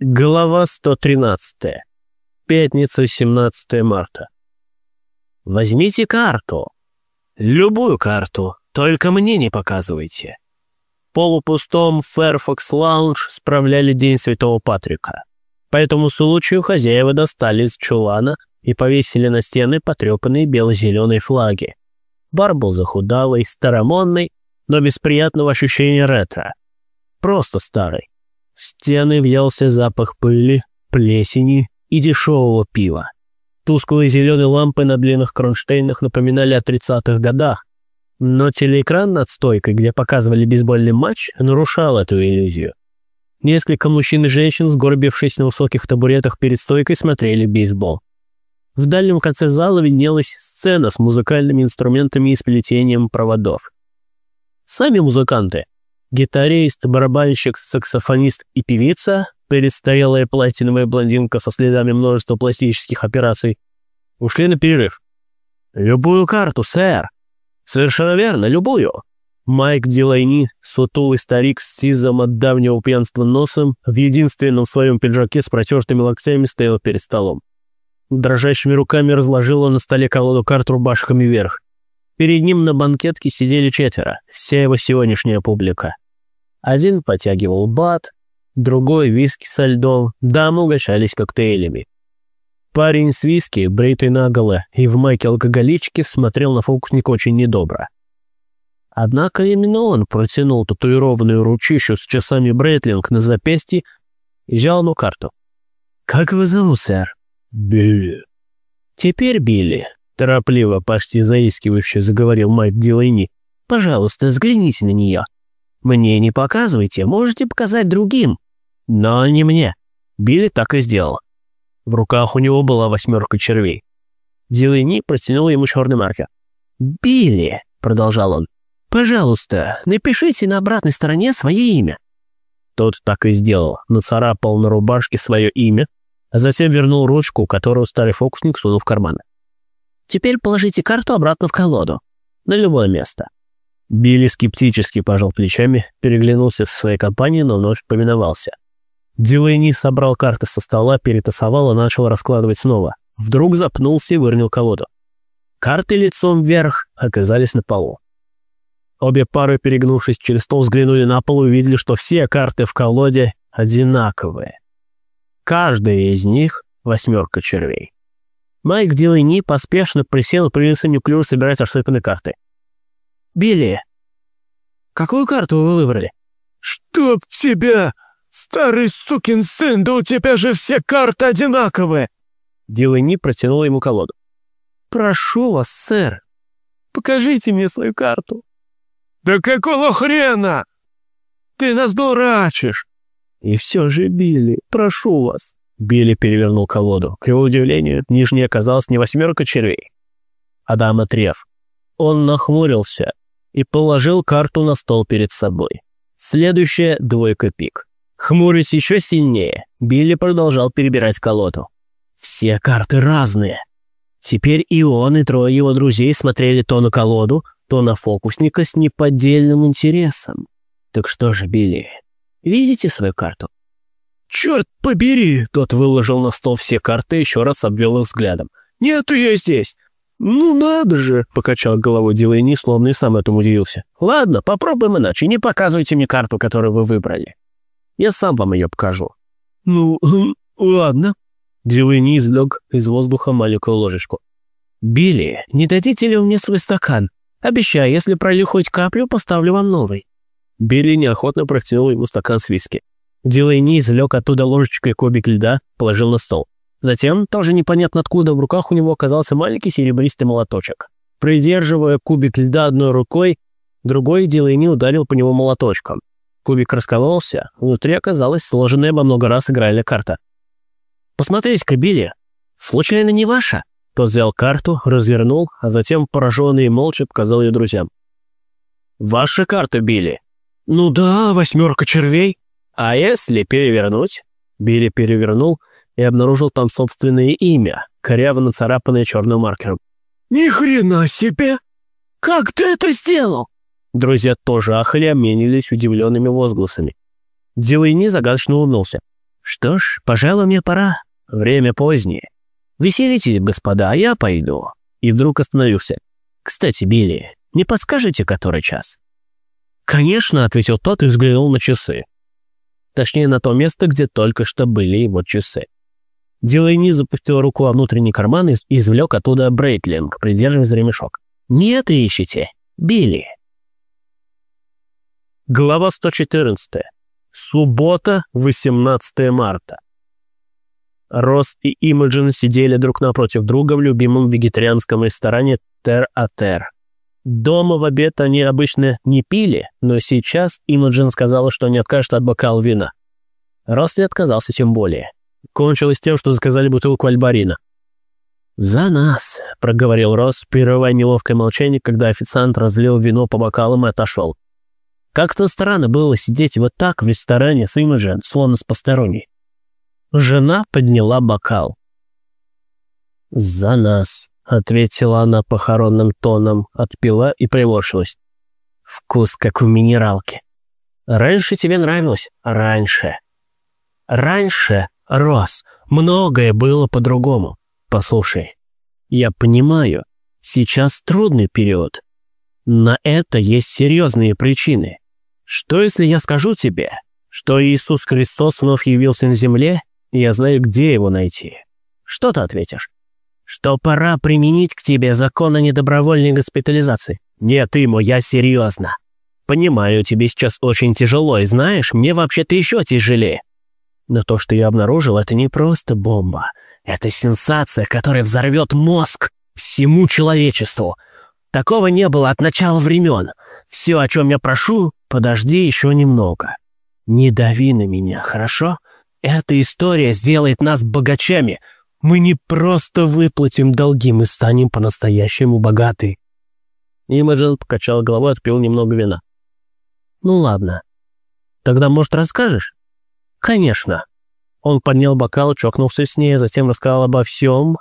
Глава 113. Пятница, 17 марта. Возьмите карту. Любую карту, только мне не показывайте. В полупустом Fairfax Lounge справляли День Святого Патрика. По этому случаю хозяева достали из чулана и повесили на стены потрепанные бело-зеленые флаги. Бар был захудалый, старомодный, но без приятного ощущения ретро. Просто старый. В стены въелся запах пыли, плесени и дешевого пива. Тусклые зеленые лампы на длинных кронштейнах напоминали о 30-х годах, но телеэкран над стойкой, где показывали бейсбольный матч, нарушал эту иллюзию. Несколько мужчин и женщин, сгорбившись на высоких табуретах перед стойкой, смотрели бейсбол. В дальнем конце зала виднелась сцена с музыкальными инструментами и сплетением проводов. Сами музыканты Гитарист, барабанщик, саксофонист и певица, престарелая платиновая блондинка со следами множества пластических операций, ушли на перерыв. «Любую карту, сэр!» «Совершенно верно, любую!» Майк Дилайни, сутулый старик с сизом от давнего пьянства носом, в единственном своем пиджаке с протертыми локтями стоял перед столом. Дрожащими руками разложил он на столе колоду карт рубашками вверх. Перед ним на банкетке сидели четверо, вся его сегодняшняя публика. Один потягивал бат, другой — виски со льдом, дамы угощались коктейлями. Парень с виски, бритый наголо и в майке алкоголички, смотрел на фокусника очень недобро. Однако именно он протянул татуированную ручищу с часами Брэтлинг на запястье и взял одну карту. «Как вы зовут, сэр?» «Билли». «Теперь Билли», — торопливо, почти заискивающе заговорил Майк Дилайни. «Пожалуйста, взгляните на нее. Мне не показывайте, можете показать другим. Но не мне. Билли так и сделал. В руках у него была восьмерка червей. Дилайни протянул ему черный маркер. «Билли», — продолжал он, — «пожалуйста, напишите на обратной стороне свое имя». Тот так и сделал, нацарапал на рубашке свое имя, а затем вернул ручку, которую старый фокусник сунул в карман. «Теперь положите карту обратно в колоду. На любое место. Билли скептически пожал плечами, переглянулся со своей компанией, но вновь поминовался. Дилейни собрал карты со стола, перетасовал и начал раскладывать снова. Вдруг запнулся и выронил колоду. Карты лицом вверх оказались на полу. Обе пары, перегнувшись через стол, взглянули на пол и увидели, что все карты в колоде одинаковые. Каждая из них — восьмерка червей. Майк Дилейни поспешно присел и принялся неуклюже собирать рассыпанные карты. Билли, какую карту вы выбрали?» «Чтоб тебя! Старый сукин сын, да у тебя же все карты одинаковые!» Дилани протянул ему колоду. «Прошу вас, сэр, покажите мне свою карту». «Да какого хрена? Ты нас дурачишь!» «И все же, Билли, прошу вас». Билли перевернул колоду. К его удивлению, нижней оказалась не восьмерка червей, а дама треф. Он нахмурился и положил карту на стол перед собой. Следующая — двойка пик. Хмурясь еще сильнее, Билли продолжал перебирать колоду. Все карты разные. Теперь и он, и трое его друзей смотрели то на колоду, то на фокусника с неподдельным интересом. Так что же, Билли, видите свою карту? «Черт побери!» Тот выложил на стол все карты и еще раз обвел их взглядом. «Нету я здесь! «Ну надо же!» — покачал головой Дилайни, словно и сам этому удивился. «Ладно, попробуем иначе. Не показывайте мне карту, которую вы выбрали. Я сам вам ее покажу». «Ну, хм, ладно». Дилайни извлек из воздуха маленькую ложечку. «Билли, не дадите ли мне свой стакан? Обещаю, если пролью хоть каплю, поставлю вам новый». Билли неохотно протянул ему стакан с виски. Дилайни извлек оттуда ложечкой кубик льда, положил на стол. Затем, тоже непонятно откуда, в руках у него оказался маленький серебристый молоточек. Придерживая кубик льда одной рукой, другой Дилейни ударил по нему молоточком. Кубик раскололся, внутри оказалась сложенная во много раз игральная карта. «Посмотрите-ка, Билли, случайно не ваша?» Тот взял карту, развернул, а затем, пораженный и молча, показал ее друзьям. «Ваша карта, Билли?» «Ну да, восьмерка червей». «А если перевернуть?» Билли перевернул — и обнаружил там собственное имя, коряво нацарапанное черным маркером. «Ни хрена себе! Как ты это сделал?» Друзья тоже ахали, обменились удивленными возгласами. Дилайни загадочно улыбнулся. Что ж, пожалуй, мне пора. Время позднее. Веселитесь, господа, а я пойду. И вдруг остановился. Кстати, Билли, не подскажете, который час? Конечно, ответил тот и взглянул на часы. Точнее, на то место, где только что были его часы. Дилайни запустил руку во внутренний карман и извлек оттуда брейтлинг, придерживая за ремешок. «Нет, ищите. Билли». Глава 114. Суббота, 18 марта. Рос и Имаджин сидели друг напротив друга в любимом вегетарианском ресторане Тер-А-Тер. Дома в обед они обычно не пили, но сейчас Имаджин сказала, что не откажется от бокала вина. Рос не отказался тем более. Кончилось тем, что заказали бутылку альбарина. «За нас!» – проговорил Рос, прерывая неловкое молчание, когда официант разлил вино по бокалам и отошел. Как-то странно было сидеть вот так в ресторане с Имаджин, словно с посторонней. Жена подняла бокал. «За нас!» — ответила она похоронным тоном, отпила и приморщилась. «Вкус, как у минералки. Раньше тебе нравилось? Раньше. Раньше, Рос, многое было по-другому. Послушай, я понимаю, сейчас трудный период. На это есть серьезные причины. Что если я скажу тебе, что Иисус Христос вновь явился на земле, и я знаю, где его найти? Что ты ответишь? Что пора применить к тебе закон о недобровольной госпитализации? Нет, Имо, я серьезно. Понимаю, тебе сейчас очень тяжело, и знаешь, мне вообще-то еще тяжелее. Но то, что я обнаружил, это не просто бомба. Это сенсация, которая взорвет мозг всему человечеству. Такого не было от начала времен. Все, о чем я прошу, подожди еще немного. Не дави на меня, хорошо? Эта история сделает нас богачами. Мы не просто выплатим долги, мы станем по-настоящему богаты. Имаджин покачал головой, отпил немного вина. Ну ладно. Тогда, может, расскажешь? Конечно. Он поднял бокал, чокнулся с ней, а затем рассказал обо всем,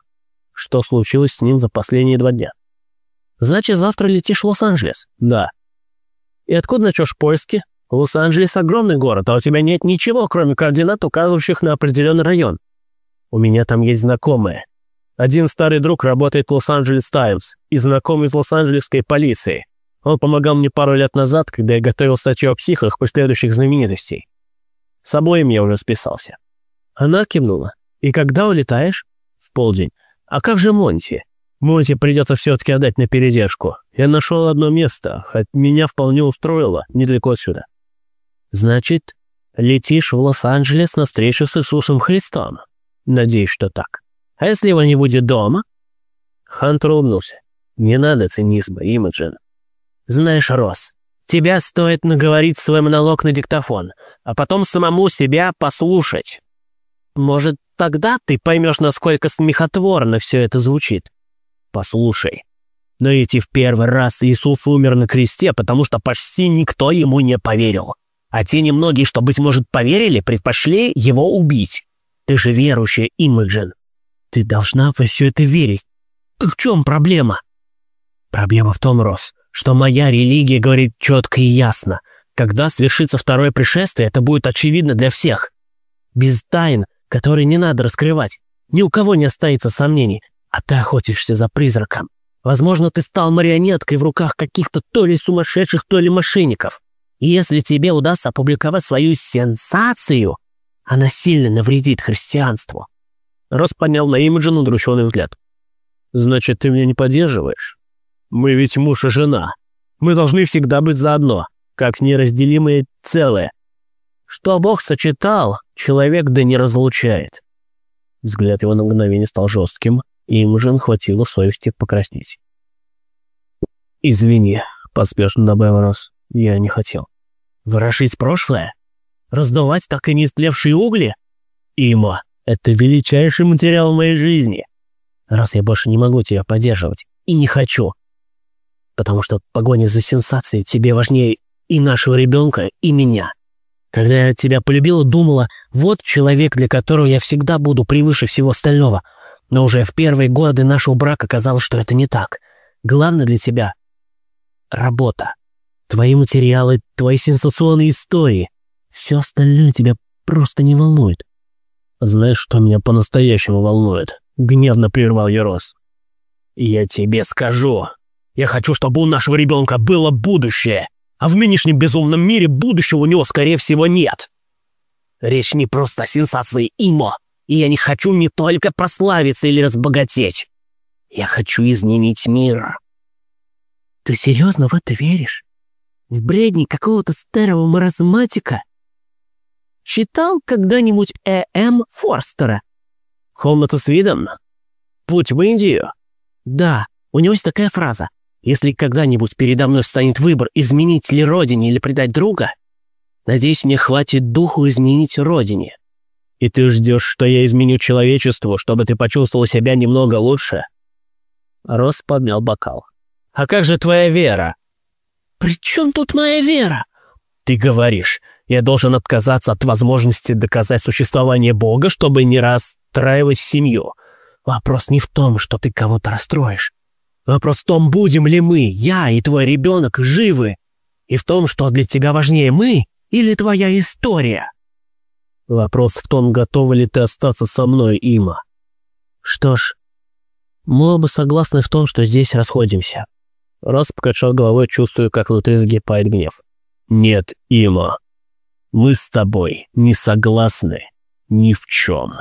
что случилось с ним за последние два дня. «Значит, завтра летишь в Лос-Анджелес?» «Да». «И откуда начнешь поиски?» «Лос-Анджелес — огромный город, а у тебя нет ничего, кроме координат, указывающих на определенный район. У меня там есть знакомые. Один старый друг работает в Лос-Анджелес Таймс и знакомый из Лос-Анджелесской полиции. Он помогал мне пару лет назад, когда я готовил статью о психах последующих знаменитостей. С обоим я уже списался. Она кивнула. «И когда улетаешь?» «В полдень. А как же Монти?» «Монти придется все-таки отдать на передержку. Я нашел одно место, хоть меня вполне устроило, недалеко отсюда». «Значит, летишь в Лос-Анджелес на встречу с Иисусом Христом?» «Надеюсь, что так. А если его не будет дома?» Хантер улыбнулся. «Не надо цинизма, Имаджин. Знаешь, Росс, тебя стоит наговорить свой монолог на диктофон, а потом самому себя послушать. Может, тогда ты поймешь, насколько смехотворно все это звучит. Послушай, но ведь и в первый раз Иисус умер на кресте, потому что почти никто ему не поверил. А те немногие, что, быть может, поверили, предпочли его убить. Ты же верующая, Имаджин. Ты должна во все это верить. Так в чем проблема? Проблема в том, Рос, что моя религия говорит четко и ясно. Когда свершится второе пришествие, это будет очевидно для всех. Без тайн который не надо раскрывать. Ни у кого не останется сомнений. А ты охотишься за призраком. Возможно, ты стал марионеткой в руках каких-то то ли сумасшедших, то ли мошенников. И если тебе удастся опубликовать свою сенсацию, она сильно навредит христианству. Рос поднял на Имиджин удрученный взгляд. «Значит, ты меня не поддерживаешь? Мы ведь муж и жена. Мы должны всегда быть заодно, как неразделимые целое. Что Бог сочетал, человек да не разлучает. Взгляд его на мгновение стал жестким, и ему же хватило совести покраснеть. «Извини», — поспешно добавил Рос, — «я не хотел». «Ворошить прошлое? Раздувать так и не истлевшие угли? Има, это величайший материал моей жизни. Раз я больше не могу тебя поддерживать, и не хочу, потому что погоня за сенсацией тебе важнее и нашего ребенка, и меня». Когда я тебя полюбила, думала, вот человек, для которого я всегда буду превыше всего остального. Но уже в первые годы нашего брака казалось, что это не так. Главное для тебя — работа. Твои материалы, твои сенсационные истории. Все остальное тебя просто не волнует. Знаешь, что меня по-настоящему волнует? Гневно прервал Ерос. Я тебе скажу. Я хочу, чтобы у нашего ребенка было будущее, а в нынешнем безумном мире будущего у него, скорее всего, нет. Речь не просто о сенсации Имо, и я не хочу не только прославиться или разбогатеть. Я хочу изменить мир. Ты серьезно в это веришь? В бредни какого-то старого маразматика? Читал когда-нибудь Э.М. Форстера? Комната с видом? Путь в Индию? Да, у него есть такая фраза. Если когда-нибудь передо мной станет выбор, изменить ли родине или предать друга, надеюсь, мне хватит духу изменить родине. И ты ждешь, что я изменю человечеству, чтобы ты почувствовал себя немного лучше? Рос поднял бокал. А как же твоя вера? При чем тут моя вера? Ты говоришь, я должен отказаться от возможности доказать существование Бога, чтобы не расстраивать семью. Вопрос не в том, что ты кого-то расстроишь. Вопрос в том, будем ли мы, я и твой ребенок, живы. И в том, что для тебя важнее мы или твоя история. Вопрос в том, готова ли ты остаться со мной, Има. Что ж, мы оба согласны в том, что здесь расходимся. Раз покачал головой, чувствую, как внутри сгибает гнев. Нет, Има, мы с тобой не согласны ни в чем.